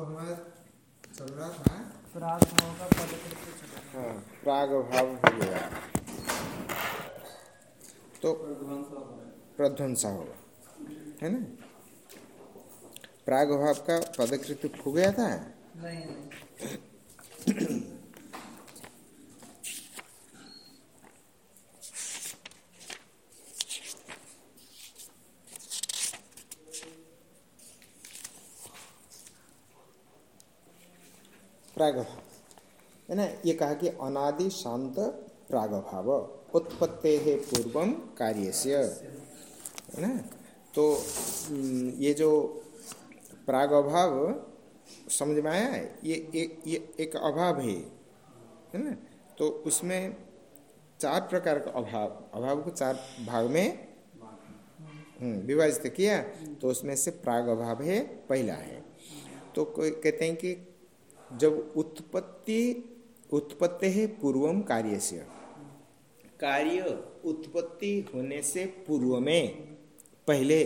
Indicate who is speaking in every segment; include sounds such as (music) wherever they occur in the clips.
Speaker 1: तो हमारा चल रहा था
Speaker 2: प्राग भाव का पदकृत्य
Speaker 1: हाँ प्राग भाव हो गया। तो प्रध्वंसा होगा है ना? प्राग भाव का पदकृत हो गया था?
Speaker 2: नहीं नहीं।
Speaker 1: प्रागभाव। है ना ये कहा कि अनादि शांत प्रागभाव उत्पत्ते है पूर्वम कार्य से है ना तो ये जो प्रागभाव समझ में आया है ये एक ये एक अभाव है। है ना तो उसमें चार प्रकार का अभाव अभाव को चार भाग में हम्म, विभाजित किया तो उसमें से प्राग अभाव है पहला है। तो कोई कहते हैं कि जब उत्पत्ति उत्पत्ति है पूर्वम कार्य से कार्य उत्पत्ति होने से पूर्व में पहले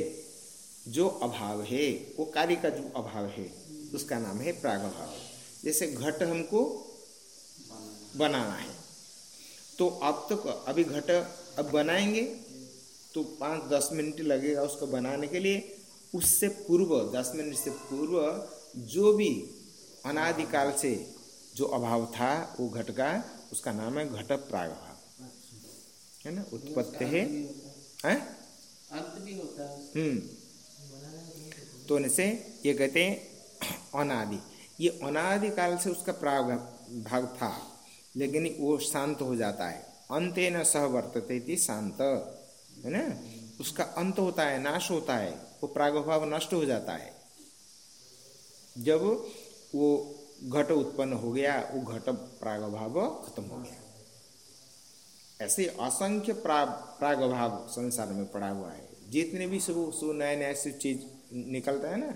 Speaker 1: जो अभाव है, वो कार्य का जो अभाव है, उसका नाम है प्रागभाव। जैसे घट हमको बनाना है तो अब तक अभी घट अब बनाएँगे तो पाँच दस मिनट लगेगा उसको बनाने के लिए। उससे पूर्व, दस मिनट से पूर्व जो भी अनादिकाल से जो अभाव था वो घट का उसका नाम है घट प्रागभाव। है ना? उत्पत्ति है। हैं?
Speaker 2: अंत भी होता है।
Speaker 1: हम्म। तो इनसे ये कहते हैं अनादि। ये अनादि काल से उसका प्राग भाग था लेकिन वो शांत हो जाता है। अंत न सह वर्तते थी शांत। है ना? उसका अंत होता है नाश होता है। वो प्रागभाव नष्ट हो जाता है। जब वो घट उत्पन्न हो गया, वो घट प्रागभाव खत्म हो गया। ऐसे असंख्य प्रा प्रागभाव संसार में पड़ा हुआ है। जितने भी सब सो नए नए से चीज़ निकलता है ना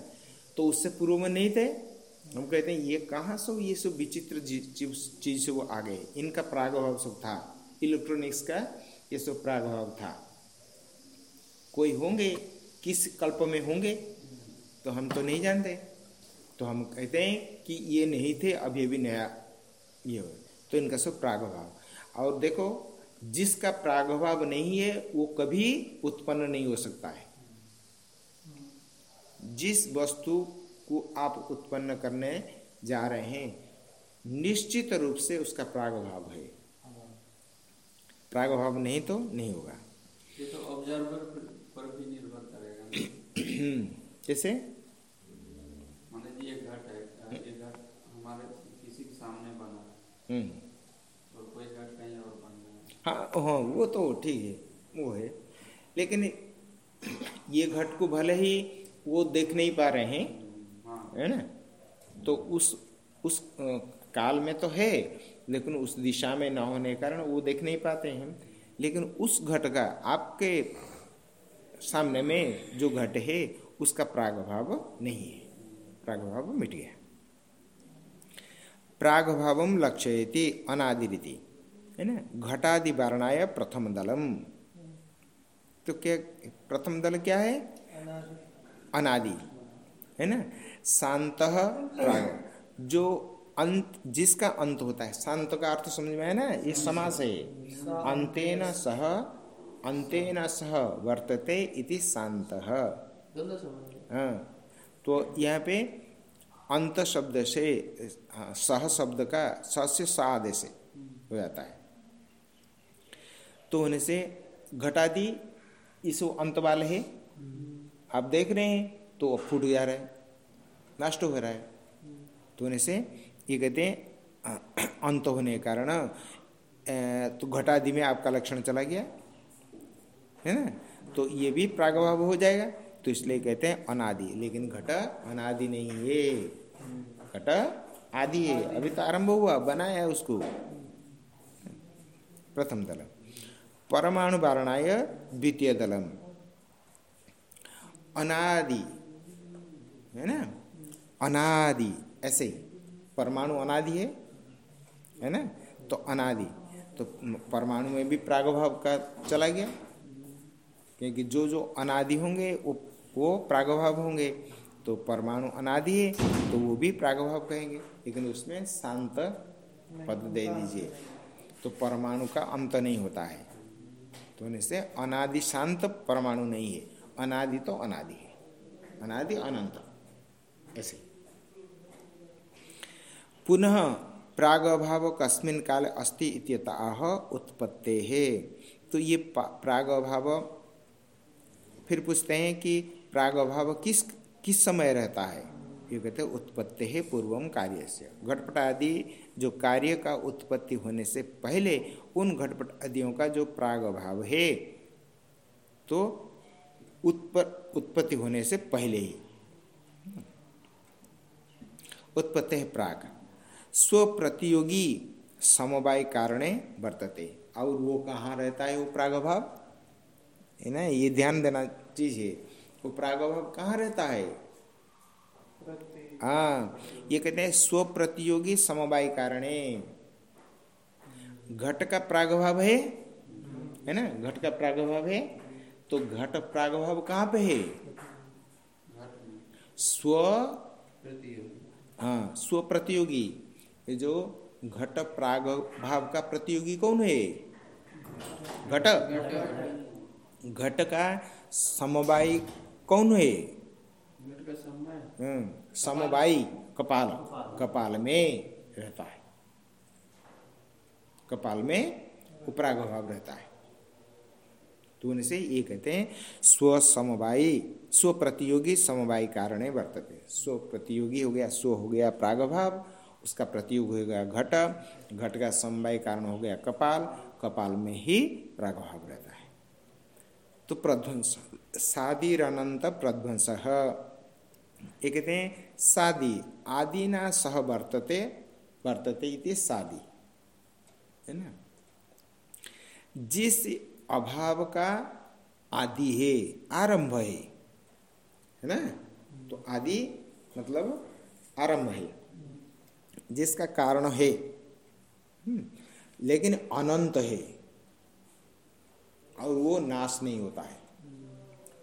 Speaker 1: तो उससे पूर्व में नहीं थे। हम कहते हैं, ये कहाँ सब ये सब विचित्र चीज़ से वो आ गए इनका प्रागभाव सब था। इलेक्ट्रॉनिक्स का ये सब प्रागभाव था। कोई होंगे, किस कल्प में होंगे तो हम तो नहीं जानते। तो हम कहते हैं कि ये नहीं थे अभी अभी नया ये हो तो इनका सब प्रागभाव। और देखो जिसका प्रागभाव नहीं है वो कभी उत्पन्न नहीं हो सकता है। जिस वस्तु को आप उत्पन्न करने जा रहे हैं निश्चित रूप से उसका प्रागभाव है। प्रागभाव नहीं तो नहीं होगा।
Speaker 3: ये तो ऑब्जर्वर पर भी निर्भर करेगा
Speaker 1: जैसे (clears throat)
Speaker 3: मान लीजिए एक घट है ये घट हमारे किसी के सामने बना है
Speaker 1: हम्म।
Speaker 3: और कोई घट कहीं और बन रहा है।
Speaker 1: हाँ हाँ वो तो ठीक है वो है। लेकिन ये घट को भले ही वो देख नहीं पा रहे हैं
Speaker 3: हाँ।
Speaker 1: है ना? तो उस उस काल में तो है लेकिन उस दिशा में ना होने के कारण वो देख नहीं पाते हैं। लेकिन उस घट का आपके सामने में जो घट है उसका प्रागभाव नहीं है। प्रागभाव मिट गया। प्रागभाव लक्ष्यति अनादिरिति। है ना? घटादि वारणाय प्रथम दलम तो क्या प्रथम दल क्या है?
Speaker 2: अनादि।
Speaker 1: अनादि है ना? शांत प्राग। जो अंत जिसका अंत होता है शांत का अर्थ समझ में है ना? ये समास है। अंतेन सह अंतेन सह वर्तते इति शांत। हाँ। तो यहाँ पे अंत शब्द से सह शब्द का स से सा आदेश से हो जाता है। तो होने से घटादि इस अंत वाले है। आप देख रहे हैं तो फूट जा रहा है नष्ट हो रहा है। तो होने से ये कहते हैं अंत होने के कारण तो घटादि में आपका लक्षण चला गया, है ना? तो ये भी प्रागभाव हो जाएगा। तो इसलिए कहते हैं अनादि, लेकिन घट अनादि नहीं है। घट आदि है। अभी तो आरंभ हुआ, बनाया है उसको। प्रथम दल। परमाणु वारणाय द्वितीय दलम। अनादि, है ना? अनादि, ऐसे ही। परमाणु अनादि है है ना? तो अनादि। तो परमाणु में भी प्रागभाव का चला गया, क्योंकि जो जो अनादि होंगे, वो वो प्रागभाव होंगे। तो परमाणु अनादि है तो वो भी प्रागभाव कहेंगे। लेकिन उसमें शांत पद दे दीजिए। तो परमाणु का अंत नहीं होता है। तो इससे अनादि शांत परमाणु नहीं है। अनादि तो अनादि है। अनादि अनंत। ऐसे। पुनः प्रागभाव कस्मिन काल अस्ति इत्यतः उत्पत्ते। है तो ये प्रागभाव फिर पूछते हैं कि प्रागभाव किस किस समय रहता है? ये कहते हैं, उत्पत्ति है पूर्वम कार्य से। घटपट आदि जो कार्य का उत्पत्ति होने से पहले उन घटपट आदियों का जो प्राग भाव है तो उत्पर उत्पत्ति होने से पहले ही। उत्पत्ति है प्राग। स्व प्रतियोगी समवाय कारणे वर्तते। और वो कहाँ रहता है वो प्रागभाव है ना, ये ध्यान देना चीज़ है। वो प्रागभाव कहाँ रहता है? हाँ ये कहते हैं स्व प्रतियोगी समवाय कारणे। घट का प्रागभाव है? है ना? घट का प्रागभाव है? तो घट प्रागभाव कहाँ पे है? स्व हाँ स्व प्रतियोगी ये जो घट प्राग भाव का प्रतियोगी कौन है? घट। घट का समवाय कौन है? हम्म, समवायी कपाल। कपाल में रहता है। कपाल में उपराग भाव रहता है। तो उनसे ये कहते हैं स्व समवायी स्व प्रतियोगी समवायी कारण वर्तते स्व प्रतियोगी हो गया स्व हो गया प्रागभाव उसका प्रतियोग हो गया घट घट का समवाय कारण हो गया कपाल कपाल में ही प्रागभाव रहता है। तो प्रध्वंस सादीर अनंत प्रध्वंस ये कहते हैं सादी आदि ना सह वर्तते वर्तते इति सादी। है ना? जिस अभाव का आदि है आरंभ है। है ना? तो आदि मतलब आरंभ है। जिसका कारण है। हम्म, लेकिन अनंत है। और वो नाश नहीं होता है।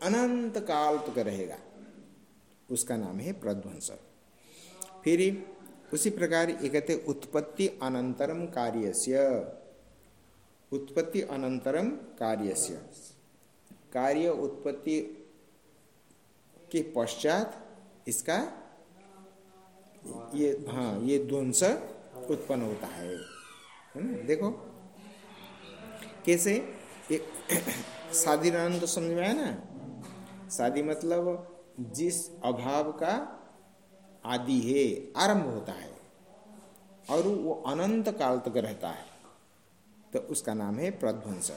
Speaker 1: अनंत काल तक रहेगा। उसका नाम है प्रध्वंस फिर उसी प्रकार ये कहते उत्पत्ति अनंतरम कार्यस्य। उत्पत्ति अनंतरम कार्यस्य। कार्य उत्पत्ति के पश्चात इसका ये हाँ ये ध्वंस उत्पन्न होता है। देखो, कैसे? (clears throat) शादी तो समझ में आया ना? शादी मतलब जिस अभाव का आदि है आरंभ होता है। और वो अनंत काल तक रहता है। तो उसका नाम है प्रध्वंस।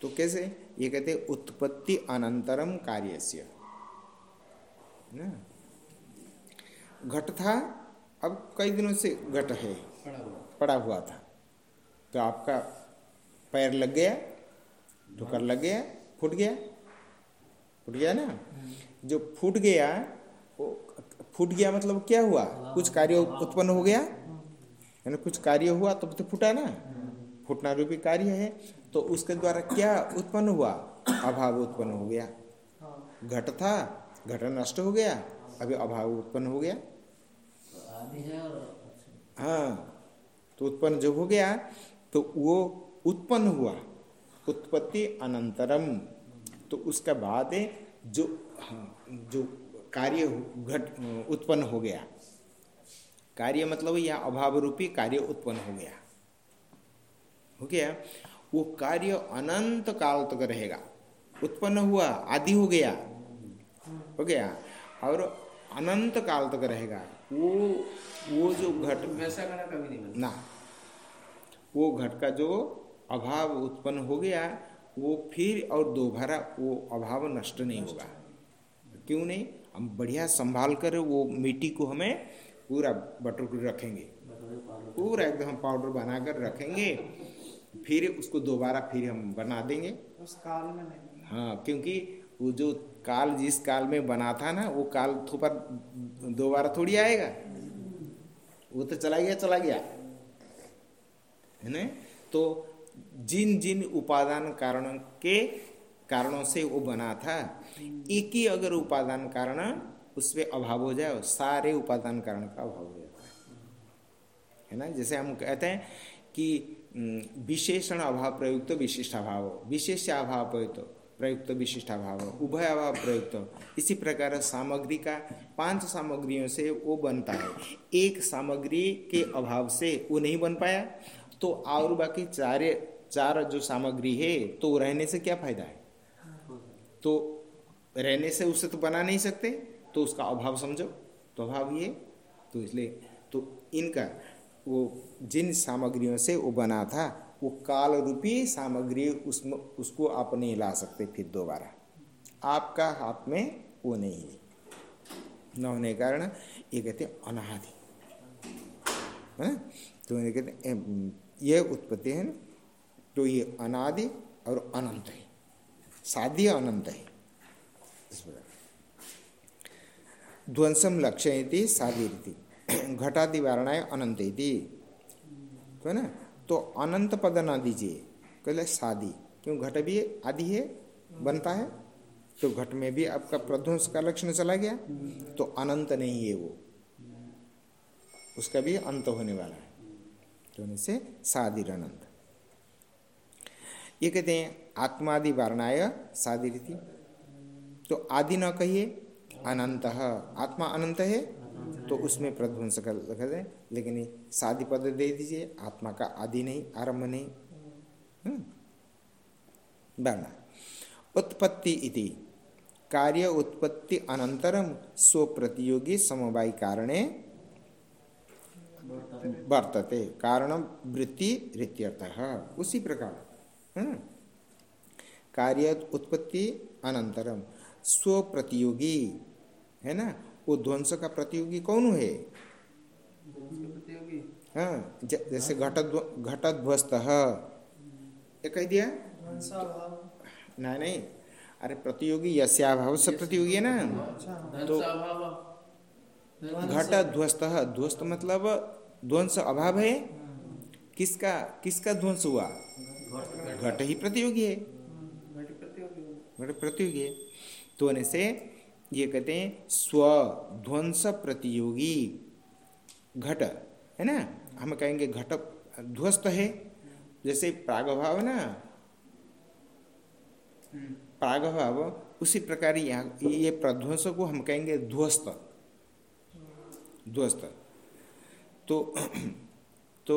Speaker 1: तो कैसे? ये कहते उत्पत्ति अनंतरम कार्य से घट था अब कई दिनों से घट है। पड़ा हुआ था। तो आपका पैर लग गया ठोकर लग गया फूट गया। फूट गया ना? जो फूट गया, वो फूट गया मतलब क्या हुआ? कुछ कार्य उत्पन्न हो गया? है ना कुछ कार्य हुआ तब तो फूटा ना? फूटना रूपी कार्य है। तो उसके द्वारा क्या उत्पन्न हुआ? अभाव उत्पन्न हो गया। घट था, घट नष्ट हो गया, अभी अभाव उत्पन्न हो गया। हाँ तो उत्पन्न जो हो गया तो वो उत्पन्न हुआ। उत्पत्ति अनंतरम। तो उसका बाद जो हाँ, जो कार्य घट उत्पन्न हो गया। कार्य मतलब यह अभाव रूपी कार्य उत्पन्न हो गया। हो गया? वो कार्य अनंत काल तक रहेगा। उत्पन्न हुआ आदि हो गया। हो गया? और अनंत काल तक रहेगा। वो वो जो घट
Speaker 2: वैसा कभी नहीं
Speaker 1: ना। वो घट का जो अभाव उत्पन्न हो गया वो फिर और दोबारा वो अभाव नष्ट नहीं होगा। क्यों नहीं? हम बढ़िया संभाल कर वो मिट्टी को हमें पूरा बटर को रखेंगे। पूरा एकदम पाउडर बनाकर रखेंगे। फिर उसको दोबारा फिर हम बना देंगे।
Speaker 2: उस काल में नहीं।
Speaker 1: हाँ क्योंकि वो जो काल जिस काल में बना था ना वो काल थोपर दोबारा थोड़ी आएगा। वो तो चला गया चला गया। है ना? तो जिन जिन उपादान कारणों के कारणों से वो बना था एक ही अगर उपादान कारण उसमें अभाव हो जाए सारे उपादान कारण का अभाव हो जाता है। है ना? जैसे हम कहते हैं कि विशेषण अभाव प्रयुक्त तो विशिष्ट अभाव विशेष अभाव प्रयुक्त तो, प्रयुक्त विशिष्टाभाव उभय अभाव प्रयुक्त इसी प्रकार सामग्री का पाँच सामग्रियों से वो बनता है। एक सामग्री के अभाव से वो नहीं बन पाया तो और बाकी चार चार जो सामग्री है तो रहने से क्या फ़ायदा है? तो रहने से उसे तो बना नहीं सकते तो उसका अभाव समझो। तो अभाव ये तो इसलिए तो इनका वो जिन सामग्रियों से वो बना था, वो काल रूपी सामग्री उसमें, उसको आप नहीं ला सकते फिर दोबारा। आपका हाथ में वो नहीं है। न होने के कारण ये कहते अनादि। है तो कहते ये उत्पत्ति है ना तो ये अनादि और अनंत है। साध्य अनंत है। इस प्रकार। ध्वंसम लक्ष्य साधी रीति घटादि वारणाएँ अनंत तो है ना? तो अनंत पद ना दीजिए। कहले शादी क्यों? घट भी आदि है, बनता है। तो घट में भी आपका प्रध्वंस का लक्षण चला गया। तो अनंत नहीं है वो। उसका भी अंत होने वाला है। तो सादिर अनंत ये कहते हैं, आत्मादि वारणाय सादी रीति तो आदि न कहिए, अनंत। आत्मा अनंत है तो उसमें प्रध्वंस कर रखा जाए लेकिन शादी पद दे दीजिए, आत्मा का आदि नहीं, आरंभ नहीं। वर्ण हम्म? उत्पत्ति इति। कार्य उत्पत्ति अनंतरम स्व प्रतियोगी समवाय कारणे वर्तते। कारण वृत्ति रित्यर्थ उसी प्रकार। हम्म? कार्य उत्पत्ति अनंतरम स्व प्रतियोगी है ना? वो ध्वंस का प्रतियोगी कौन है? हाँ जैसे घट घटध्वस्त ये कह दिया? नहीं नहीं। अरे प्रतियोगी यश्याभाव से प्रतियोगी है ना? तो घट ध्वस्त ध्वस्त मतलब ध्वंस अभाव है। किसका किसका ध्वंस हुआ? घट ही प्रतियोगी है। घट प्रतियोगी है। तो से ये कहते हैं स्वध्वंस प्रतियोगी। घट, है ना? हम कहेंगे घट ध्वस्त है। जैसे प्रागभाव ना? प्रागभाव, उसी प्रकार ये प्रध्वंस को हम कहेंगे ध्वस्त। ध्वस्त तो (clears throat) तो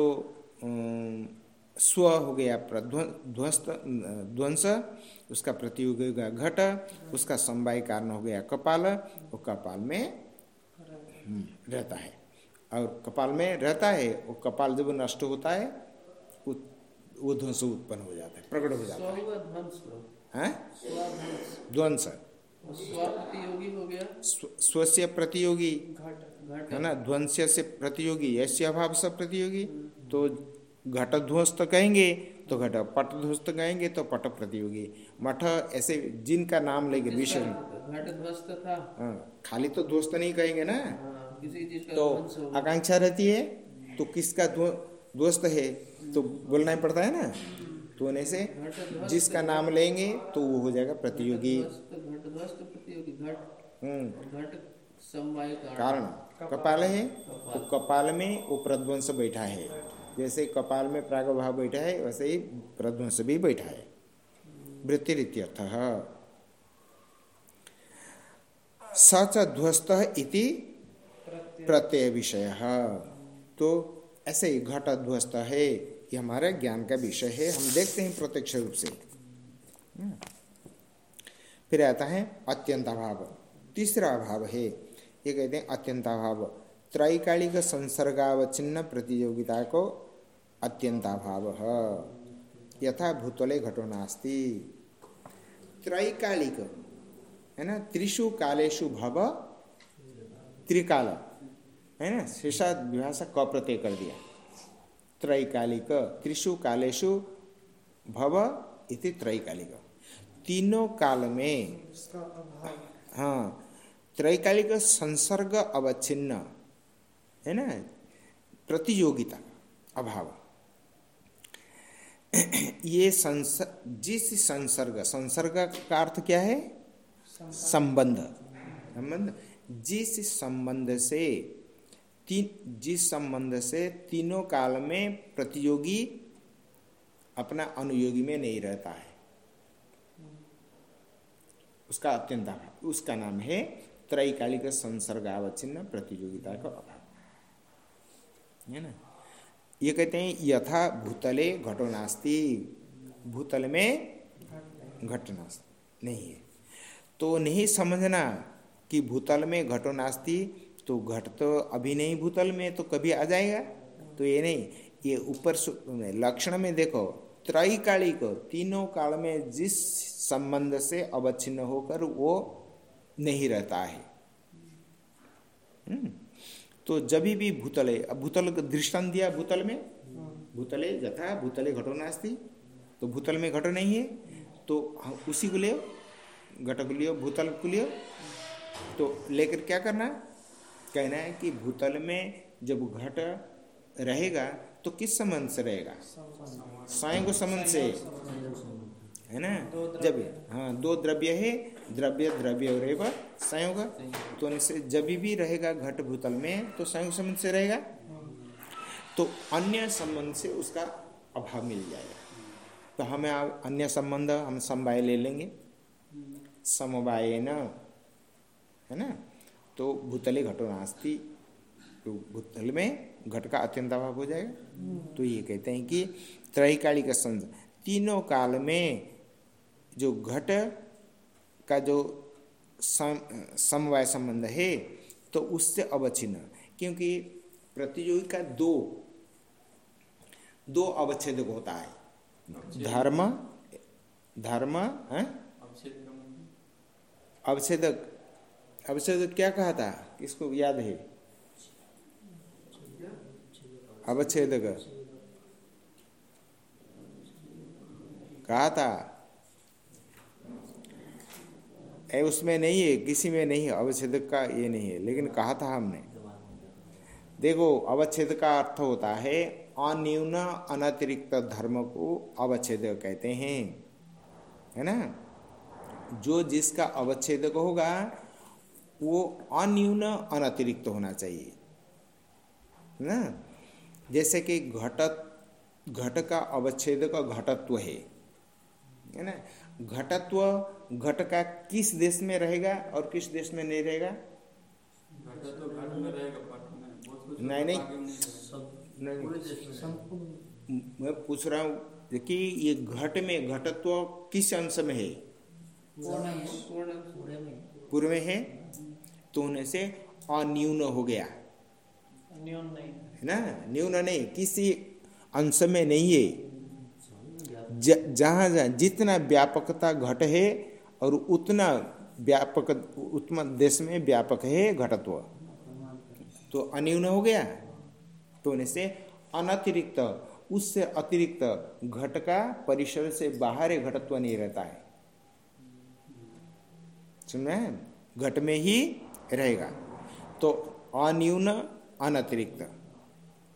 Speaker 1: स्व हो गया ध्वस्त ध्वंस उसका प्रतियोगी गया घट उसका समवाय कारण हो गया कपाल वो कपाल में हम्म, रहता है। और कपाल में रहता है वो कपाल जब नष्ट होता है वो ध्वंस उत्पन्न हो जाता है प्रकट हो जाता है। ध्वंस। स्वस्य प्रतियोगी है ना? ध्वंस से प्रतियोगी ऐसे अभाव से प्रतियोगी। तो घट ध्वस्त कहेंगे तो घट पट ध्वस्त कहेंगे तो पट प्रतियोगी। मठ ऐसे जिनका नाम लेंगे विषय
Speaker 2: घट ध्वस्त था।
Speaker 1: हाँ खाली तो ध्वस्त नहीं कहेंगे ना?
Speaker 2: हाँ,
Speaker 1: तो आकांक्षा रहती है तो किसका ध्वस्त है? तो बोलना ही पड़ता है ना? होने से जिसका नाम लेंगे तो वो हो जाएगा प्रतियोगी। हम्म। कारण। कपाल है तो कपाल में वो प्रध्वंस बैठा है। जैसे कपाल में प्रागभाव बैठा है, वैसे ही प्रध्वंस भी बैठा है। वृत्तिरित्यर्थ सच ध्वस्त इति प्रत्यय विषय। तो ऐसे ही घट ध्वस्त है। ये हमारे ज्ञान का विषय है, हम देखते हैं प्रत्यक्ष रूप से। फिर आता है अत्यंताभाव। तीसरा अभाव है, ये कहते हैं अत्यंताभाव। त्रैकालिक संसर्गावचिन्न प्रतियोगिता को अत्यंताभाव। यथा भूतले घटो नास्ती। त्रैकालिक, है ना त्रिशु कालेशु भव त्रिकाल, है ना शेषा विभाषा क प्रत्यय कर दिया। त्रैकालिक त्रिशु कालेशु भव इति त्रैकालिक। तीनों काल में हाँ त्रैकालिक संसर्ग अवच्छिन्न, है ना? प्रतियोगिता, अभाव। ये संस, जिस संसर्ग संसर्ग का अर्थ क्या है? संबंध। संबंध। जिस संबंध से तीन, जिस संबंध से तीनों काल में प्रतियोगी अपना अनुयोगी में नहीं रहता है। उसका अत्यंत अभाव। उसका नाम है त्रैकालिक संसर्गावच्छिन्न प्रतियोगिता का अभाव। है ना? ये कहते हैं यथा भूतले घटो नास्ती भूतल में घटना नहीं है। तो नहीं समझना कि भूतल में घटो नास्ती तो घट तो अभी नहीं, भूतल में तो कभी आ जाएगा? तो ये नहीं, ये ऊपर लक्षण में देखो, त्रैकालिक तीनों काल में जिस संबंध से अवच्छिन्न होकर वो नहीं रहता है। हम्म। तो जब भी भूतले भूतल दृष्टान दिया भूतल में? भूतले जथा भूतले घटो नास्ती तो भूतल में घटो नहीं है तो उसी को लियो घट को लियो भूतल को लियो तो लेकर क्या करना? कहना है कि भूतल में जब घट रहेगा तो किस संबंध से रहेगा? स्वयं को संबंध से। है ना? जब हाँ दो द्रव्य है, द्रव्य द्रव्य और संयोग तो जब भी रहेगा घट भूतल में तो संयोग संबंध से रहेगा। तो अन्य संबंध से उसका अभाव मिल जाएगा। तो हमें अन्य संबंध हम समवाय ले लेंगे। समवाय न है ना? तो भूतले घटो नास्ती तो भूतल में घट का अत्यंत अभाव हो जाएगा। तो ये कहते हैं कि त्रैकाली का संज तीनों काल में जो घट का जो सम, समवाय संबंध है तो उससे अवच्छिन्न क्योंकि प्रतियोगी का दो दो अवच्छेद होता है। धर्म धर्म है? अवच्छेदक अवच्छेद क्या कहा था? किसको याद है? अवच्छेद कहा था? ए, उसमें नहीं है, किसी में नहीं है। अवच्छेद का ये नहीं है, लेकिन कहा था हमने। देखो अवच्छेद का अर्थ होता है, अन्यून अनतिरिक्त धर्म को अवच्छेद कहते हैं। है ना? जो जिसका अवच्छेद होगा वो अन्यून अनतिरिक्त होना चाहिए। ना? जैसे कि घट घट का अवच्छेद का घटत्व है। है ना? घटत्व, घट का किस देश में रहेगा और किस देश में नहीं रहेगा? नहीं नहीं। मैं पूछ रहा हूँ कि ये घट में घटत्व किस अंश में है? पूर्व में है तो उन्हें से अन्यून हो गया। है ना? न्यून नहीं किसी अंश में नहीं है। जहाँ जहाँ जितना व्यापकता घट है और उतना व्यापक उतना देश में व्यापक है घटत्व। तो अन्यून हो गया। तो उन्हें से अनतिरिक्त उससे अतिरिक्त घट का परिसर से बाहर घटत्व नहीं रहता है। सुन रहे हैं घट में ही रहेगा। तो अन्यून अनतिरिक्त।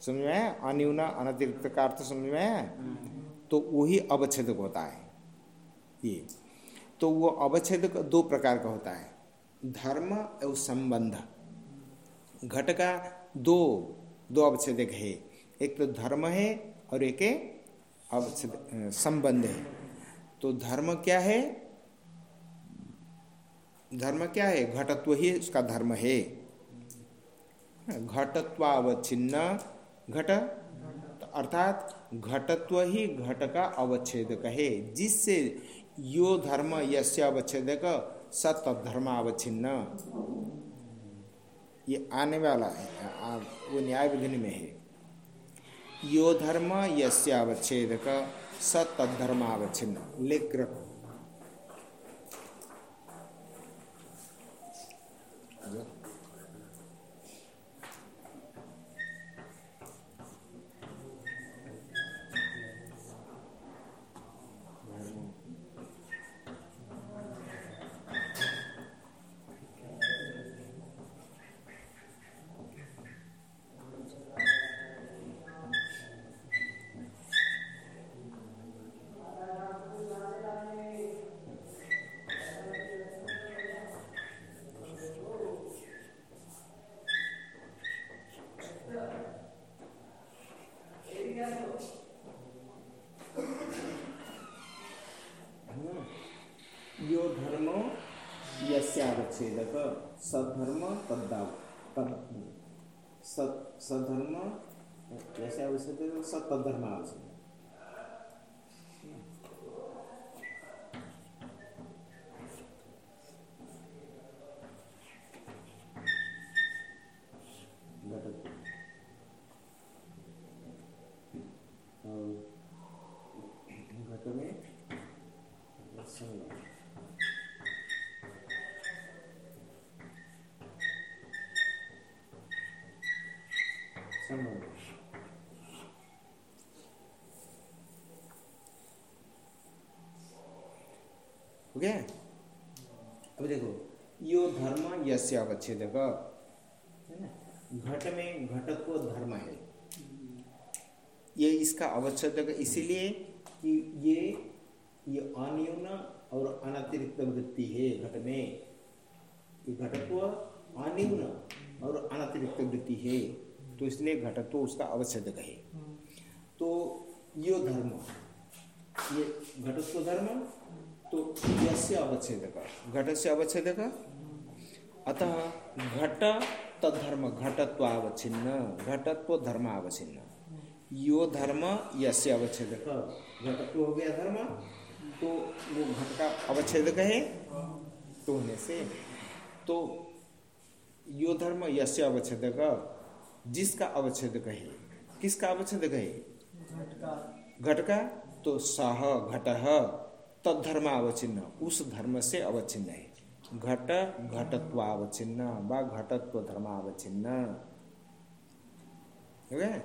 Speaker 1: समझ में अन्यून अनतिरिक्त का अर्थ समझ में तो वही अवच्छेदक होता है। ये। तो वो अवच्छेदक दो प्रकार का होता है। धर्म और संबंध। घट का दो दो अवच्छेदक है। एक तो धर्म है और एक अवच्छेद, संबंध है। तो धर्म क्या है? धर्म क्या है? घटत्व ही उसका धर्म है। घटत्वावच्छिन्न, घट, अर्थात घटत्व ही घट का अवच्छेदक है। जिससे यो धर्म यस्य अवच्छेदक, सत धर्मावच्छिन्न ये आने वाला है वो न्याय विधि में है। यो धर्म यस्य अवच्छेदक, सत धर्मावच्छिन्न लिख रखो। हो गया अब देखो यो धर्म यस्य अवच्छेदक है ना? घट में घटत्व धर्म है। ये इसका अवच्छेदक इसीलिए कि ये ये अन्यून और अनतिरिक्त वृत्ति है घट में। ये घटत्व अन्यून और अनतिरिक्त वृत्ति है। तो इसलिए घटत्व उसका अवच्छेद है। तो यो धर्म ये घटत्व धर्म तो यस्य अवच्छेदक? घट से अवच्छेदक? अतः घट तद्धर्म घटत्वावच्छिन्न घटत्व धर्म अवच्छिन्न। यो धर्म यस्य अवच्छेदक? घटत्व हो गया धर्म। तो वो घट का अवच्छेदक है तो होने से। तो यो धर्म यस्य अवच्छेदक? जिसका अवच्छेदक है। किसका अवच्छेदक है? घट का? तो सह घट। तद्धर्म अवचिन्न उस धर्म से अवचिन्न है। घट, घटत्वावच्छिन्न व घटत्व धर्मावच्छिन्न हो गया?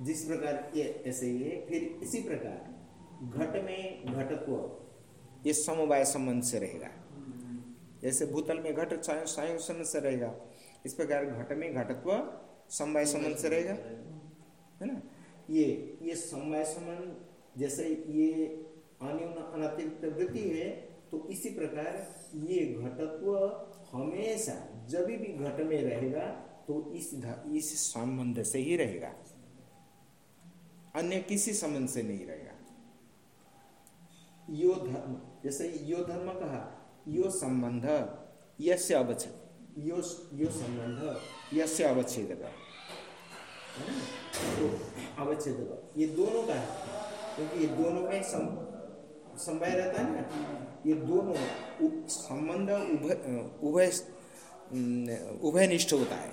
Speaker 1: जिस प्रकार ये, ऐसे ही है फिर इसी प्रकार घट में घटत्व, ये समवाय संबंध से रहेगा। जैसे भूतल में घट संयोग संबंध से रहेगा। इस प्रकार घट में घटत्व समवाय संबंध से रहेगा। है ना? ये ये समवाय संबंध, जैसे ये अन्यून अनतिरिक्त वृत्ति है तो इसी प्रकार ये घटत्व हमेशा जब भी घट में रहेगा तो इस इस संबंध से ही रहेगा। अन्य किसी संबंध से नहीं रहेगा। यो धर्म, जैसे यो धर्म कहा, यो संबंध, यस्य अवच्छेद। यो यो संबंध, यस्य अवच्छेद। तो अवच्छेद। ये दोनों का है क्योंकि ये दोनों में समवाय रहता है ना? ये दोनों संबंध उभय उभयनिष्ठ होता है।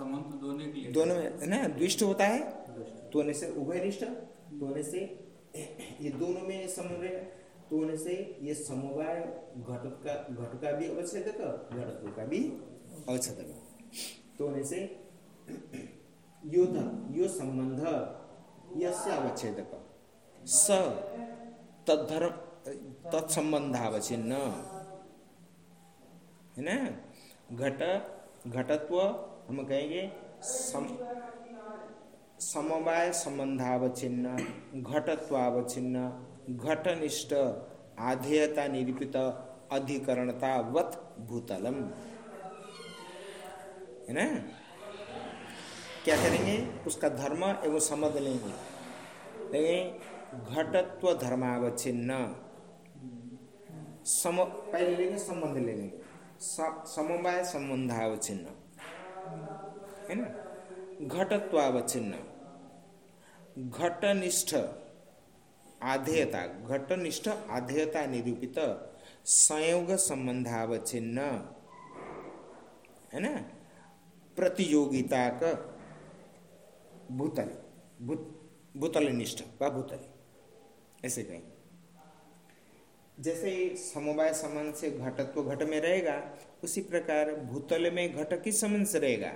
Speaker 3: दोनों के लिए।
Speaker 1: में ना? द्विष्ट होता है। तो होने से उभयनिष्ठ तो होने से ये दोनों में रहेगा तो होने से ये समवाय घट का घट का भी अवच्छेदक घटत्व का भी अवच्छेदक तो होने से यो यो संबंध यस्य अवच्छेदक स तद्धर्म तत्संबंधावचिन्न है ना? घट घटत्व हम कहेंगे सम, समवाय संबंधावचिन्न घटत्वावचिन्न घटनिष्ठ आधेयता निरूपित अधिकरणतावत भूतलम। है ना? क्या करेंगे? उसका धर्म एवं समझ लेंगे। घटत्व धर्मावच्छिन्न सम, पहले लेंगे संबंध ले लेंगे समवाय संबंधावच्छिन्न। है ना? घटत्वावच्छिन्न। घटनिष्ठ, आधेयता। घटनिष्ठ, आधेयता निरूपित। संयोग संबंधावच्छिन्न। है ना? प्रतियोगिता का भूतल, भूत भूतल निष्ठ व भूतल। ऐसे कहें। जैसे समवाय संबंध से घटत्व घट में रहेगा, उसी प्रकार भूतल में घट किस संबंध से रहेगा?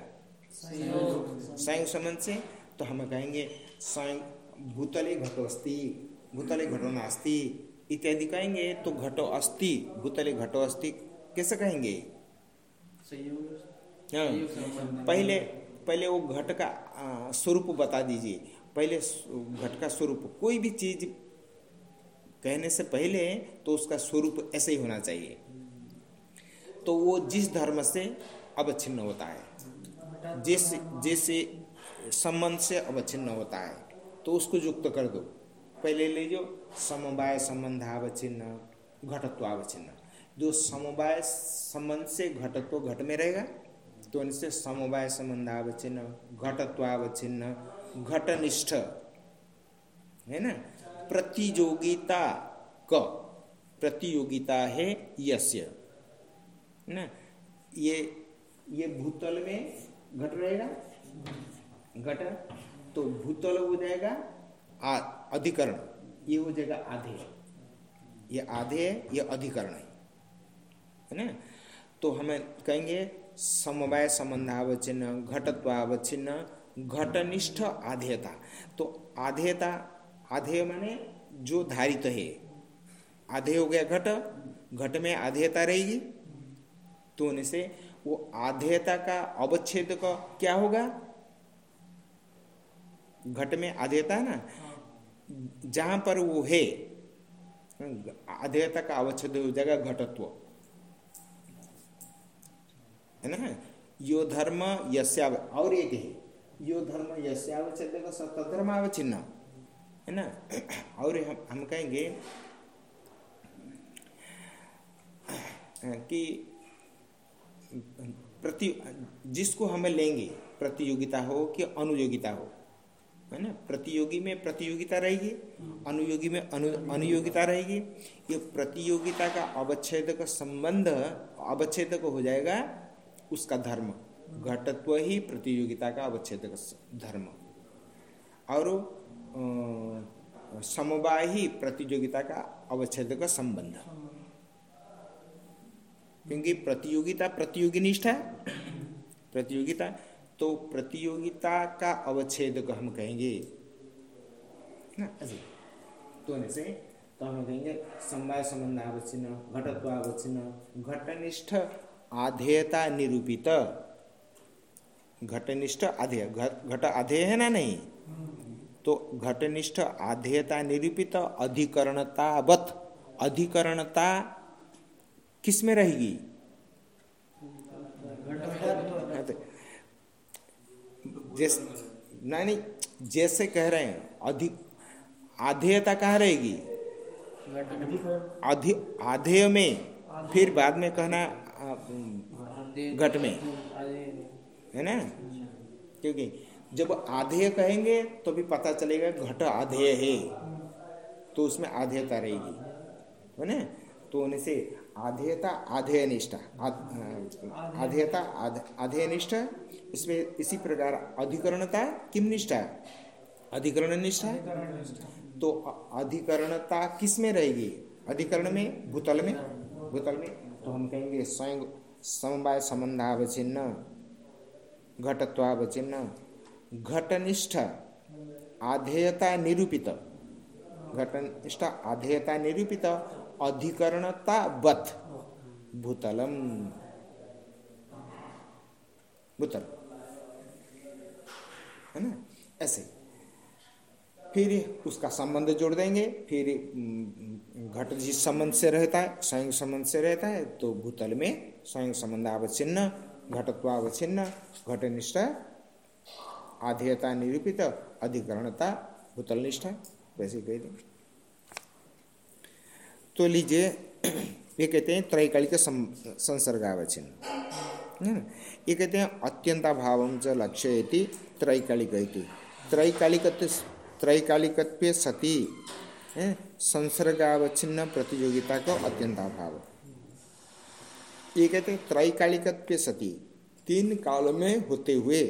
Speaker 1: संयोग संबंध से। तो हम कहेंगे, स्वयं भूतले घटो अस्ति, भूतले घटो नास्ति, इत्यादि कहेंगे तो घटो अस्थि भूतले घटो अस्ति, कैसे कहेंगे? हाँ। पहले पहले वो घट का स्वरूप बता दीजिए। पहले घट का स्वरूप, कोई भी चीज़ कहने से पहले तो उसका स्वरूप ऐसे ही होना चाहिए। तो वो जिस धर्म से अवच्छिन्न होता है, जिस, जैसे संबंध से अवच्छिन्न होता है तो उसको युक्त कर दो। पहले ले जो समवाय संबंध अवच्छिन्न घटत्व अवच्छिन्न जो समवाय संबंध से घटत्व घट में रहेगा तो उनसे समवाय संबंधावचिन्न घटत्वावचिन्न घटनिष्ठ, है ना? प्रतियोगिता क। प्रतियोगिता है यस्य। ना, ये ये भूतल में घट रहेगा? घट। तो भूतल हो जाएगा अधिकरण। ये हो जाएगा आधे। ये आधे है, ये अधिकरण है। ना? तो हमें कहेंगे समवाय संबंधावचिन्न घटत्वावचिन्न घटनिष्ठ आधेयता। तो आधेयता आधेय माने जो धारित है। आधे हो गया घट घट में आधेयता रहेगी। तो उनसे वो आधेयता का अवच्छेद का क्या होगा? घट में आधेयता ना? जहाँ पर वो है, आधेयता का अवच्छेद हो जाएगा घटत्व। है ना? यो धर्म यश्याव और एक है। यो धर्म यश्यावच्छेद का सतधर्म अवचिन्न है ना? (clears throat) और हम हम कहेंगे, कि प्रति, जिसको हमें लेंगे, प्रतियोगिता हो कि अनुयोगिता हो, है ना? प्रतियोगी में प्रतियोगिता रहेगी, अनुयोगी में अनु, अनुयोगिता रहेगी। ये प्रतियोगिता का अवच्छेद का संबंध अवच्छेद हो जाएगा उसका धर्म। घटत्व ही प्रतियोगिता का अवच्छेद धर्म। और समवाय ही प्रतियोगिता का अवच्छेद का संबंध। क्योंकि प्रतियोगिता प्रतियोगी है, प्रतियोगिता तो प्रतियोगिता का अवच्छेद हम कहेंगे ना? ऐसे। तो ऐसे तो हम कहेंगे समवाय संबंध आवच्छिन्न घटत्व आवच्छिन्न घटनिष्ठ आधेयता निरूपित। घटनिष्ठ आधेय घट आधेय है ना नहीं? तो घटनिष्ठ आधेयता निरूपित, अधिकरणतावत। अधिकरणता किसमें रहेगी? जैसे, नहीं जैसे कह रहे हैं अधिक आधेयता कहाँ रहेगी? अधि, आधेय में, फिर बाद में कहना घट में। है ना? क्योंकि जब आधेय कहेंगे तो भी पता चलेगा घट आधेय है। तो उसमें आधेयता रहेगी। है ना? तो उनसे आधेयता आधेय निष्ठा आधेयता आधेय निष्ठा इसमें इसी प्रकार अधिकरणता किम निष्ठा? अधिकरण निष्ठा? तो अधिकरणता किसमें रहेगी? अधिकरण में? भूतल में? भूतल में। तो हम कहेंगे स्वयं समवाय संबंधावचिन्न घटत्वावचिन्न घटनिष्ठ, आधेयता निरूपित। घटनिष्ठ, आधेयता निरूपित अधिकरणता बत भूतलम। भूतल। है ना? ऐसे। फिर उसका संबंध जोड़ देंगे। फिर घट जिस संबंध से रहता है स्वयं संबंध से रहता है तो भूतल में स्वयं संबंध अवच्छिन्न घटत्वावच्छिन्न, घटनिष्ठ आधेयता निरूपित, अधिकरणता भूतल निष्ठा वैसे कह देंगे तो लीजिए, ये कहते हैं त्रैकालिक संसर्गावचिन। ये कहते हैं अत्यंता भाव च लक्ष्य त्रैकालिक त्रैकालिक त्रैकालिक सती संसर्गावच्छिन्न प्रतियोगिता का अत्यंता भाव ये कहते हैं त्रैकालिक सती। तीन काल में होते हुए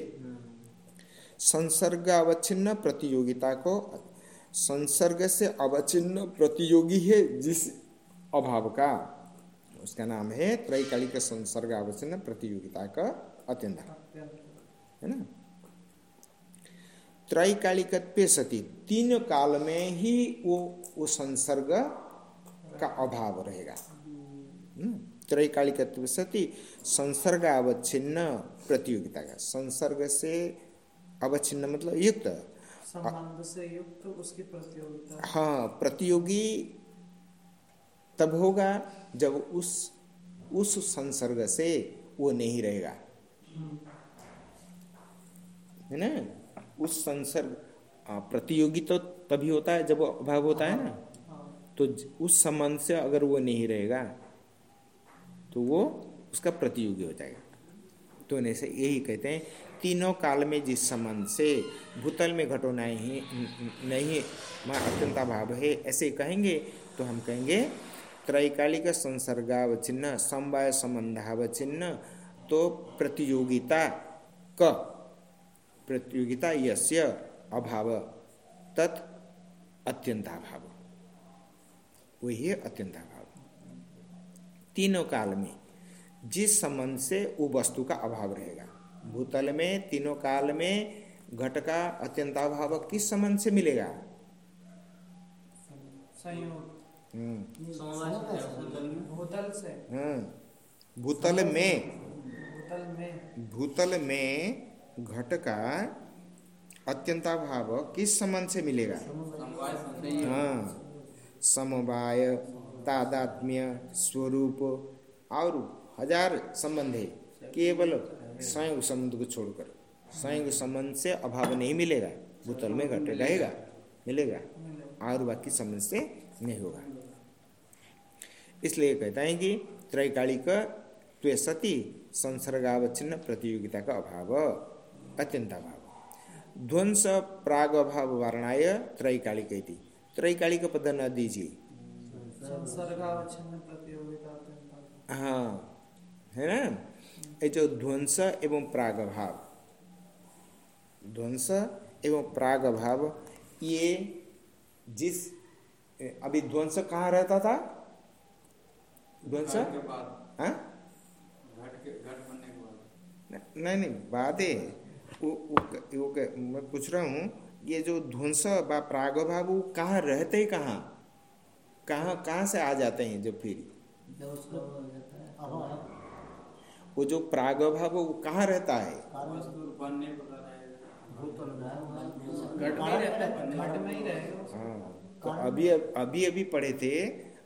Speaker 1: संसर्गावच्छिन्न प्रतियोगिता को, संसर्ग से अवचिन्न प्रतियोगी है जिस अभाव का। उसका नाम है त्रैकालिक संसर्ग अवचिन्न प्रतियोगिता का अत्यंत। है ना? त्रैकालिक सती तीन काल में ही वो वो संसर्ग का अभाव रहेगा। त्रैकालिक सती संसर्ग अवच्छिन्न प्रतियोगिता का, संसर्ग से अवच्छिन्न मतलब युक्त।
Speaker 4: संबंध से युक्त उसकी प्रतियोगिता।
Speaker 1: हाँ प्रतियोगी तब होगा जब उस उस संसर्ग से वो नहीं रहेगा। है ना? उस संसर्ग प्रतियोगी तो तभी होता है जब अभाव होता है ना। तो उस संबंध से अगर वो नहीं रहेगा तो वो उसका प्रतियोगी हो जाएगा। तो ऐसे यही कहते हैं तीनों काल में जिस संबंध से भूतल में घटो नहीं नहीं अत्यंता भाव है, ऐसे कहेंगे तो हम कहेंगे, त्रैकालिक संसर्गावचिन्न समवाय संबंधावचिन्न तो प्रतियोगिता क, प्रतियोगिता यस्य अभाव, तत् अत्यंताभाव वही है अत्यंताभाव तीनों काल में जिस संबंध से वो वस्तु का अभाव रहेगा। भूतल में तीनों काल में घट का अत्यंताभाव किस संबंध से मिलेगा? हम्म।
Speaker 4: भूतल से।
Speaker 1: हम्म। भूतल में।
Speaker 4: भूतल में।
Speaker 1: भूतल में घट का अत्यंताभाव किस संबंध से मिलेगा? हाँ। समवाय तादात्म्य स्वरूप और हज़ार संबंध है। केवल संयोग संबंध को छोड़कर। स्वयं संबंध से अभाव नहीं मिलेगा भूतल में घट रहेगा मिलेगा। और बाकी संबंध से नहीं होगा। इसलिए कहता है कि त्रैकालिक त्वे सती संसर्गावच्छिन्न प्रतियोगिता का अभाव अत्यंत अभाव। ध्वंस प्राग अभाव वर्णाय त्रैकालिक त्रैकालिक पद न दीजिए। हाँ है ना? ये जो ध्वंस एवं प्राग भाव ध्वंस एवं प्राग भाव ये जिस अभी ध्वंस कहाँ रहता था? ध्वंस?
Speaker 3: घट के बाद।
Speaker 1: हाँ?
Speaker 3: घट के घट बनने के बाद।
Speaker 1: न- नहीं नहीं बात है वो, वो, वो, वो मैं पूछ रहा हूँ ये जो ध्वंस बा प्रागभाव वो कहाँ रहते कहाँ? कहाँ कहाँ से आ जाते हैं जो फिर? वो जो प्रागभाव वो कहाँ रहता है?
Speaker 2: रहता है
Speaker 4: घट में ही रहेगा
Speaker 1: हाँ तो अभी अभी अभी पढ़े थे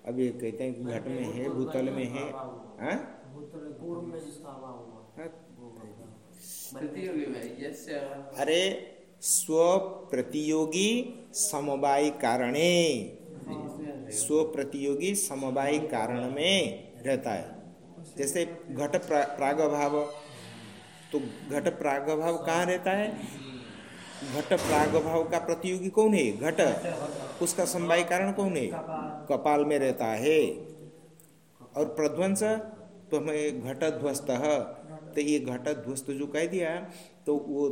Speaker 1: अभी कहते हैं कि घट में है भूतल में है। हाँ?
Speaker 5: पूर्व में जिसका अभाव हुआ।
Speaker 1: हाँ?
Speaker 2: प्रतियोगी में यस्य
Speaker 1: अरे स्व प्रतियोगी समवाय कारणे। स्व प्रतियोगी समवाय कारण में रहता है। जैसे घट प्रा, प्रागभाव तो घट प्राग प्रागभाव कहाँ रहता है? घट प्राग प्रागभाव का प्रतियोगी कौन है? घट। उसका समवाय कारण कौन है? कपाल में रहता है। और प्रध्वंस? तो हमें घट ध्वस्त तो ये घट ध्वस्त जो कह दिया तो वो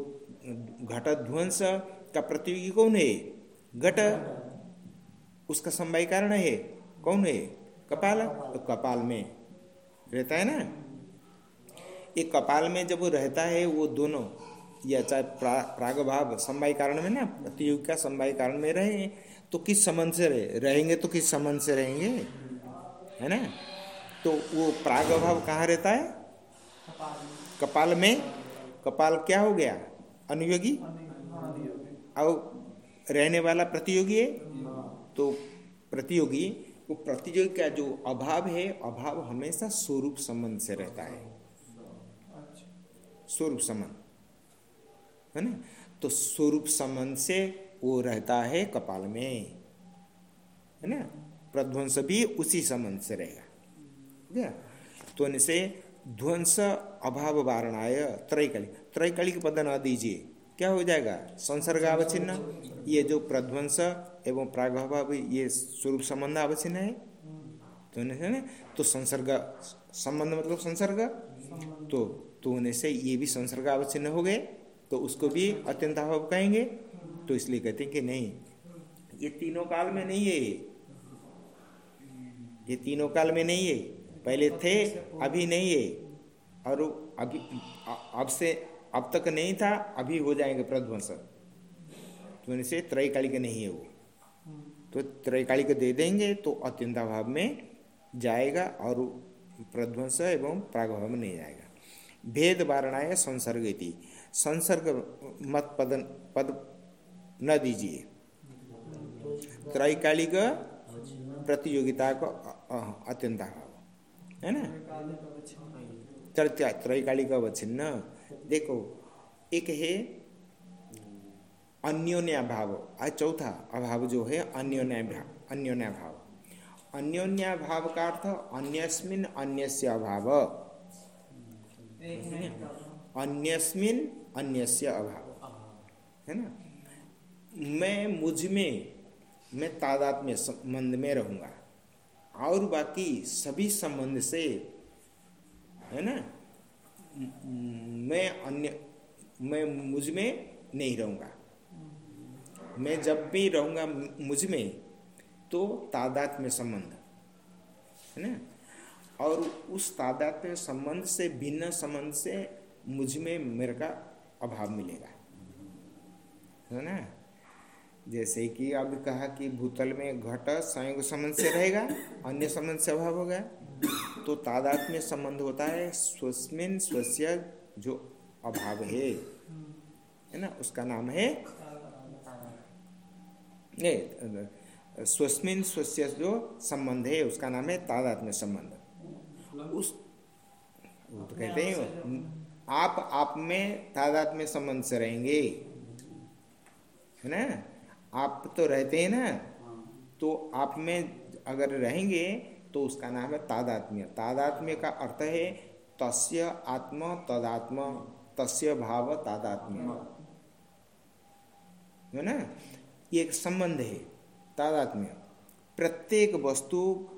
Speaker 1: घट ध्वंस का प्रतियोगी कौन है? घट। उसका समवाय कारण है। कौन है? कपाल। तो कपाल में। रहता है ना? ये कपाल में जब वो रहता है वो दोनों या चाहे प्रा, प्रागभाव समवाय कारण में ना प्रतियोगी का समवाय कारण में रहे तो किस संबंध से रहे? रहेंगे तो किस संबंध से रहेंगे? है ना? तो वो प्रागभाव कहाँ रहता है? कपाल में। कपाल क्या हो गया? अनुयोगी? और रहने वाला प्रतियोगी है? तो प्रतियोगी वो प्रतियोगी का जो अभाव है, अभाव हमेशा स्वरूप संबंध से रहता है। स्वरूप संबंध। है ना? तो स्वरूप संबंध से वो रहता है कपाल में। है ना? प्रध्वंस भी उसी संबंध से रहेगा। तो इनसे ध्वंस अभाव वारणाय त्रैकली। त्रैकली पद न दीजिए। क्या हो जाएगा? संसर्ग अवचिन्न ये जो प्रध्वंस एवं प्रागभाव ये स्वरूप संबंध अवचिन्न है? तो ना तो संसर्ग, संबंध मतलब संसर्ग? तो तो होने से ये भी संसर्ग अवचिन्न हो गए तो उसको भी अत्यंत अभाव कहेंगे। तो इसलिए कहते हैं कि नहीं, ये तीनों काल में नहीं है। ये तीनों काल में नहीं है। पहले थे, अभी नहीं है। और अभी अब से अब तक नहीं था अभी हो जाएँगे प्रध्वंस। तो इनसे त्रैकालिक नहीं है वो। तो त्रैकालिक दे देंगे तो अत्यंताभाव में जाएगा और प्रध्वंस एवं प्रागभाव में नहीं जाएगा। भेद वारणाय संसर्ग इति। संसर्ग मत पद पद न दीजिए। त्रैकालिक प्रतियोगिता को अत्यंताभाव। है ना? त्रैकालिक अवच्छिन्न। देखो, एक है अन्योन्या भाव। आज चौथा अभाव जो है अन्योन्या भाव। अन्योन्या भाव अन्योन्याभाव का अर्थ अन्यस्मिन अन्यस्य अभाव। अन्यस्मिन अन्यस्य अभाव। है ना? मैं, मुझमें, मैं तादाद में संबंध में रहूँगा। और बाकी सभी संबंध से, है ना? म- मैं अन्य, मैं मुझमें नहीं रहूँगा। मैं जब भी रहूँगा मुझमें तो तादात्म्य संबंध, है ना? और उस तादात्म्य संबंध से, भिन्न संबंध से मुझमें मेरे का अभाव मिलेगा, है ना? जैसे कि अब कहा कि भूतल में घट संयोग संबंध से रहेगा, अन्य संबंध से अभाव होगा। तो तादात्म्य संबंध होता है, स्वस्मिन स्वस्य जो अभाव है है ना, उसका नाम है स्वस्मिन स्वस्य जो संबंध है, उसका नाम है तादात्म्य संबंध। उस, वो तो कहते हैं, आप आप में तादात्म्य संबंध से रहेंगे, है ना? आप तो रहते हैं ना तो आप में अगर रहेंगे तो उसका नाम है तादात्म्य। तादात्म्य का अर्थ है तस्य आत्मा तदात्मा, तस्य भाव तादात्म्य। है ना? ये एक संबंध है, तादात्म्य। प्रत्येक वस्तु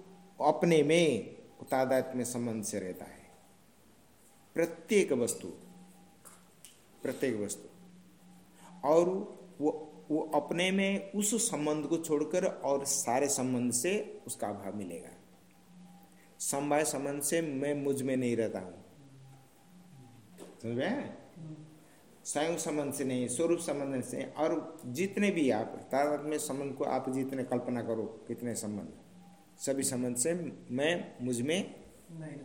Speaker 1: अपने में तादात्म्य संबंध से रहता है। प्रत्येक वस्तु प्रत्येक वस्तु। और वो वो अपने में उस संबंध को छोड़कर और सारे संबंध से उसका अभाव मिलेगा। समवाय संबंध से मैं मुझमें नहीं रहता हूँ। समझ? में स्वयं संबंध से नहीं स्वरूप संबंध से। और जितने भी आप तादात्म्य संबंध को आप जितने कल्पना करो कितने संबंध सभी संबंध से मैं मुझमें
Speaker 4: नहीं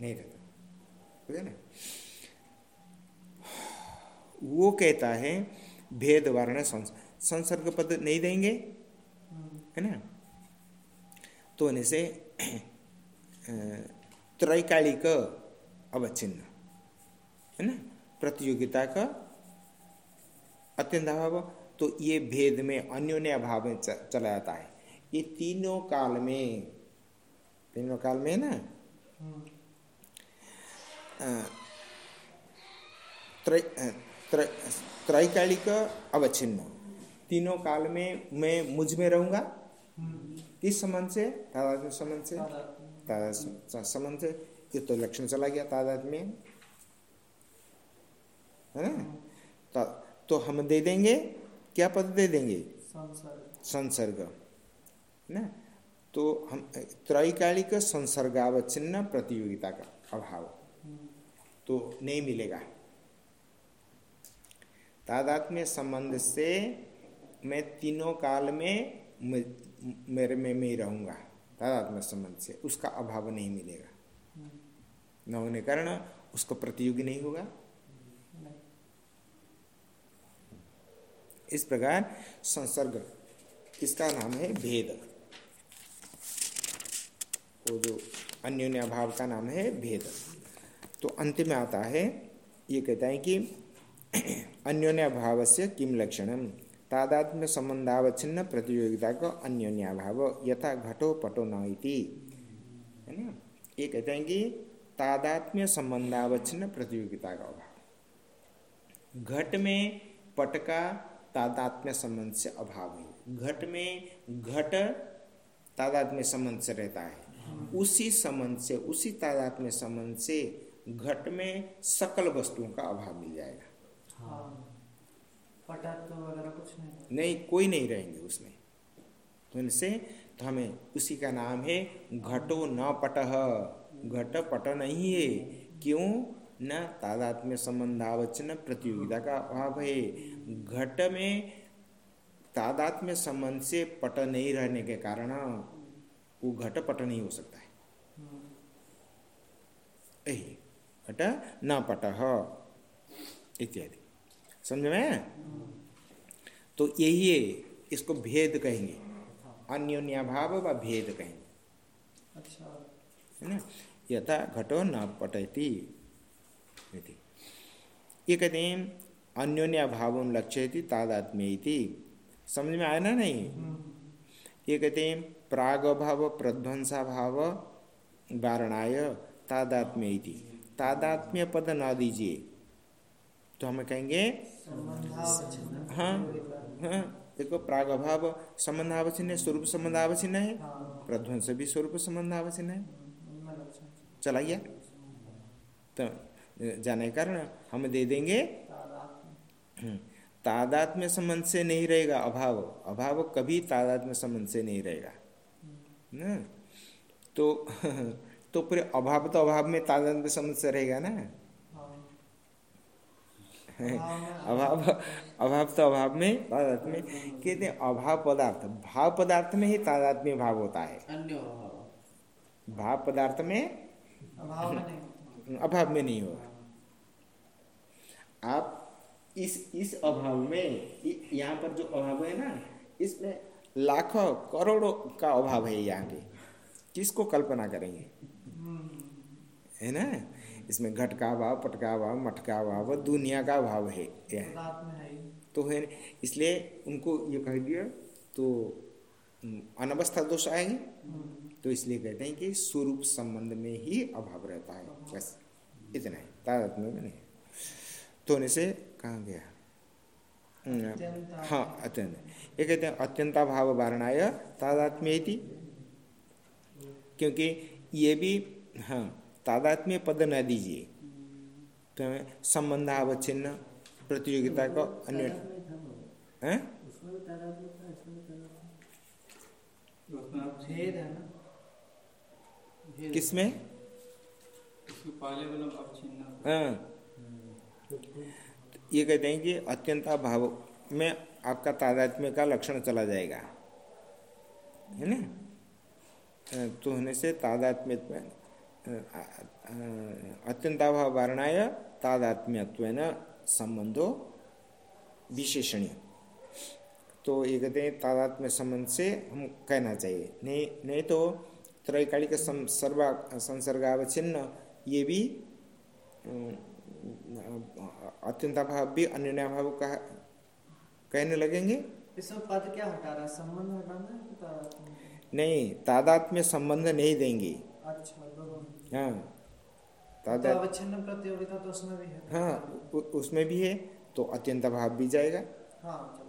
Speaker 1: नहीं रहता। ठीक है ना? वो कहता है भेद वर्ण संसर्ग पद नहीं देंगे? है। ना? तो होने से त्रैकालिक अवच्छिन्न है ना? प्रतियोगिता का अत्यंत अभाव। तो ये भेद में अन्योन्य अभाव में चला जाता है ये तीनों काल में तीनों काल में है ना त्रैकालिक अवच्छिन्न। तीनों काल में मैं मुझमें रहूँगा? किस संबंध से? तादात्म्य संबंध से? संबंध से ये तो लक्षण चला गया तादात्म्य में है ना तो, तो हम दे देंगे क्या पद दे देंगे
Speaker 4: संसर्ग
Speaker 1: संसर्ग है ना तो हम त्रैकालिक संसर्गावच्छिन्न प्रतियोगिता का अभाव तो नहीं मिलेगा तादात्म्य संबंध से मैं तीनों काल में मेरे में मैं ही रहूँगा तादात्म्य संबंध से, उसका अभाव नहीं मिलेगा। न होने कारण उसको प्रतियोगी नहीं होगा। इस प्रकार संसर्ग इसका नाम है? भेद। वो जो अन्योन्य अभाव का नाम है, भेद। तो अंत में आता है, ये कहता है कि (clears throat) अन्योन्य अभाव से किम लक्षणम? तादात्म्य संबंधावच्छिन्न प्रतियोगिता का अन्योन्य अभाव यथा घटो पटो न इति है ना ये कहते हैं कि तादात्म्य संबंधावच्छिन्न प्रतियोगिता का अभाव। घट में पट का तादात्म्य संबंध से अभाव है। घट में घट तादात्म्य संबंध से रहता है। उसी संबंध से, उसी तादात्म्य संबंध से घट में सकल वस्तुओं का अभाव मिल जाएगा।
Speaker 4: हाँ वगैरह कुछ नहीं
Speaker 1: नहीं कोई नहीं रहेंगे उसमें। तो इनसे तो हमें उसी का नाम है घटो न पटह। घट पट नहीं है। क्यों? न तादात्म्य संबंधावचन प्रतियोगिता का अभाव है। घट में तादात्म्य संबंध से पट नहीं रहने के कारण वो घट पट नहीं हो सकता है। घट न पटह इत्यादि। समझ में तो यही है इसको भेद कहेंगे। अन्योन्याभाव व भेद कहेंगे।
Speaker 4: अच्छा।
Speaker 1: है ना? यथा घटो न पटती ये कहते हैं अन्योन्याभाव लक्ष्य तादात्म्य समझ में आया ना नहीं? ये कहते हैं प्राग भाव प्रध्वंसा भाव वारणाय तादात्म्य तादात्म्य पद ना दीजिए। तो हम कहेंगे हाँ हाँ देखो प्राग भाव संबंधावचिन्न है, स्वरूप संबंधावचिन्न है
Speaker 4: हाँ
Speaker 1: प्रध्वंस भी स्वरूप संबंधावचिन्न है।
Speaker 4: उनमें लक्षण
Speaker 1: चला गया तो जाने के कारण हम दे देंगे,
Speaker 4: तादात्म्य
Speaker 1: संबंध से नहीं रहेगा अभाव। अभाव कभी तादात्म्य संबंध से नहीं रहेगा। ना? तो (laughs) तो फिर अभाव तो अभाव में तादात्म्य संबंध से रहेगा ना?
Speaker 4: हाँ (laughs)
Speaker 1: अभाव अभाव तो अभाव में तादात्म्य में कहते हैं अभाव पदार्थ। भाव पदार्थ में ही तादात्म्य भाव होता है।
Speaker 2: अभाव।
Speaker 1: भाव पदार्थ में
Speaker 4: अभाव में नहीं
Speaker 1: होगा आप इस इस अभाव में यहाँ पर जो अभाव है ना इसमें लाखों करोड़ों का अभाव है यहाँ पे किसको कल्पना करेंगे? है ना? इसमें घट का अभाव पट का अभाव मठ का अभाव दुनिया का अभाव है। यह
Speaker 4: है।
Speaker 1: तो है इसलिए उनको ये कह दिया तो हम्म, अनवस्था दोष आएँगे। तो इसलिए कहते हैं कि स्वरूप संबंध में ही अभाव रहता है। बस इतना है। तादात्म्य में नहीं। तो होने से कहाँ गया। हम्म, हाँ अत्यंत। ये कहते हैं अत्यंता भाव वारणाय तादात्म्य क्योंकि ये भी हाँ तादात्म्य पद न दीजिए। तो हमें संबंधावच्छिन्न प्रतियोगिता का अन्य हैं?
Speaker 4: है
Speaker 1: किसमें?
Speaker 3: अवच्छिन्न
Speaker 1: हाँ। ये कहते हैं कि अत्यंता भाव में आपका तादात्म्य का लक्षण चला जाएगा। है ना? तो होने से तादात्म्य में अत्यंताभाव वारणाय तादात्म्यत्व संबंधो विशेषणीय। तो ये कहते हैं तादात्म्य संबंध से हम कहना चाहिए। नहीं नहीं तो त्रैकालिक सर्वा संसर्गावच्छिन्न ये भी अत्यंताभाव भी अन्यभाव कहा कहने लगेंगे।
Speaker 4: पद क्या हटा रहा है? संबंध हटाना तादात्म्य?
Speaker 1: नहीं तादात्म्य संबंध नहीं देंगे।
Speaker 4: अच्छा
Speaker 1: हाँ।
Speaker 4: तो अवच्छिन्न प्रतियोगिता तो उसमें भी है।
Speaker 1: हाँ उ, उसमें भी है तो अत्यंत भाव भी जाएगा।
Speaker 4: हाँ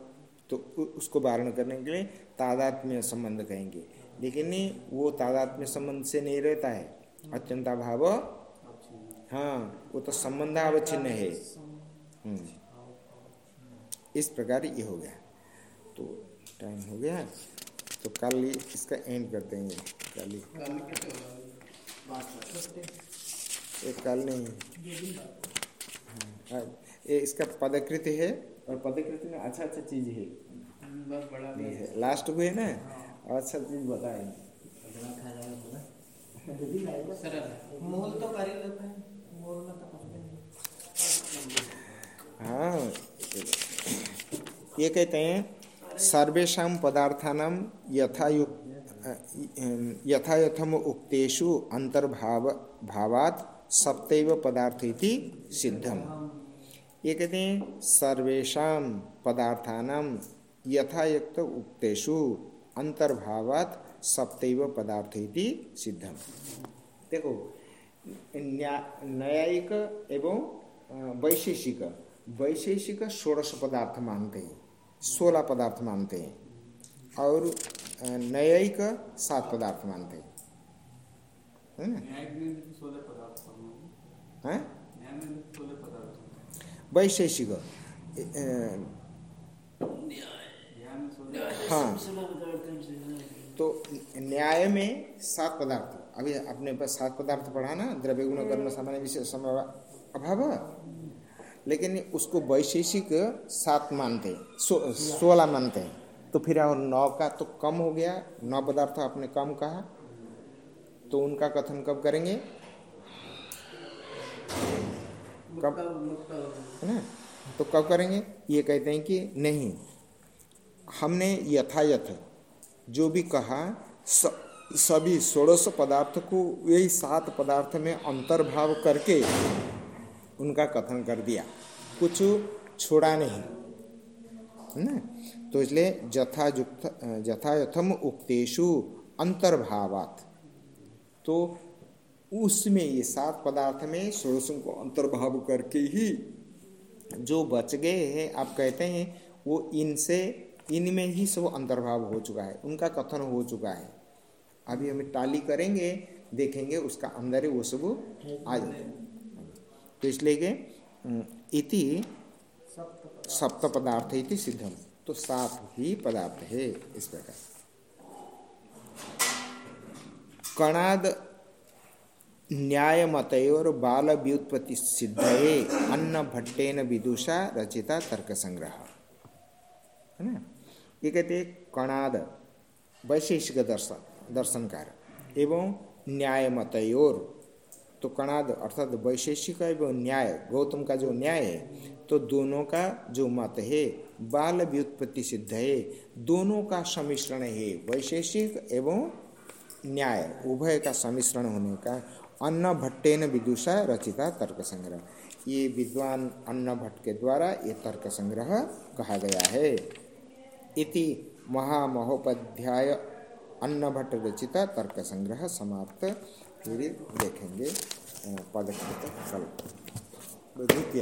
Speaker 1: तो उ, उसको वारण करने के लिए तादात्म्य संबंध कहेंगे। लेकिन नहीं वो तादात्म्य संबंध से नहीं रहता है। अत्यंता भाव हाँ वो तो संबंध अवच्छिन्न है। हम्म। इस प्रकार ये हो गया। तो टाइम हो गया। तो कल इसका एंड कर देंगे कल ये कल नहीं हाँ, ये इसका पदकृत है और पदकृत में अच्छा अच्छा चीज़ है।
Speaker 2: है।
Speaker 1: लास्ट को है ना? और अच्छा चीज़ बताए।
Speaker 2: है
Speaker 4: तो ही हैं। तो
Speaker 1: हाँ। ये कहते हैं सर्वेशा पदार्थानाम यथायुक्त यथायथम उक्तेषु अंतर्भाव, भावात सप्तैव पदार्थ इति सिद्धम। ये कहते हैं सर्वेशा पदार्थानाम यथायुक्त उक्तेषु अंतर्भावात सप्तैव पदार्थ इति सिद्धम। देखो न्यायिक एवं वैशेषिक वैशेषिक षोड़श पदार्थ मानते हैं, सोलह पदार्थ मानते हैं। और न्यायिक सात पदार्थ मानते हैं। है ना?
Speaker 3: न्याय में भी सोलह पदार्थ पढ़ना
Speaker 1: हैं?
Speaker 3: न्याय में भी सोलह पदार्थ
Speaker 1: वैशेषिक। अ, हाँ। तो न्याय में सात पदार्थ। अभी अपने पास सात पदार्थ पढ़ा ना द्रव्य गुण कर्म सामान्य विशेष अभाव। लेकिन उसको वैशेषिक सात मानते हैं सो, सोलह मानते हैं। तो फिर और नौ का तो कम हो गया नौ पदार्थ आपने कम कहा तो उनका कथन कब करेंगे?
Speaker 2: मुक्ता
Speaker 1: है ना? तो कब करेंगे? ये कहते हैं कि नहीं हमने यथायथ जो भी कहा स, सभी षोड़श पदार्थ को यही सात पदार्थ में अंतर्भाव करके उनका कथन कर दिया। कुछ छोड़ा नहीं। है ना? तो इसलिए यथायुक्त यथायथम उक्तेषु अंतर्भावात। तो उसमें ये सात पदार्थ में षोड़शों को अंतर्भाव करके ही जो बच गए हैं आप कहते हैं वो इनसे इनमें ही सब अंतर्भाव हो चुका है उनका कथन हो चुका है। अभी हम टाली करेंगे देखेंगे उसका अंदर ही वो सब आ जाते हैं तो इसलिए कि इति सप्त पदार्थ इति सिद्धम। तो सात ही पदार्थ है इस प्रकार। कणाद न्याय मतयोर बाल व्युत्पत्ति सिद्धये, अन्न भट्टेन विदुषा रचिता तर्क संग्रह है ना? ये कहते हैं कणाद, वैशेषिक दर्शन दर्शनकार एवं न्याय मतयोर तो कणाद अर्थात वैशेषिक एवं न्याय, गौतम का जो न्याय है तो दोनों का जो मत है बाल व्युत्पत्ति सिद्ध है। दोनों का सम्मिश्रण है, वैशेषिक एवं न्याय। उभय का सम्मिश्रण होने का अन्न भट्टेन विदुषा रचिता तर्क संग्रह। ये विद्वान अन्न भट्ट के द्वारा ये तर्क संग्रह कहा गया है। इति महामहोपाध्याय अन्न भट्ट रचिता तर्क संग्रह समाप्त। फिर देखेंगे पदकृत कल। द्वितीय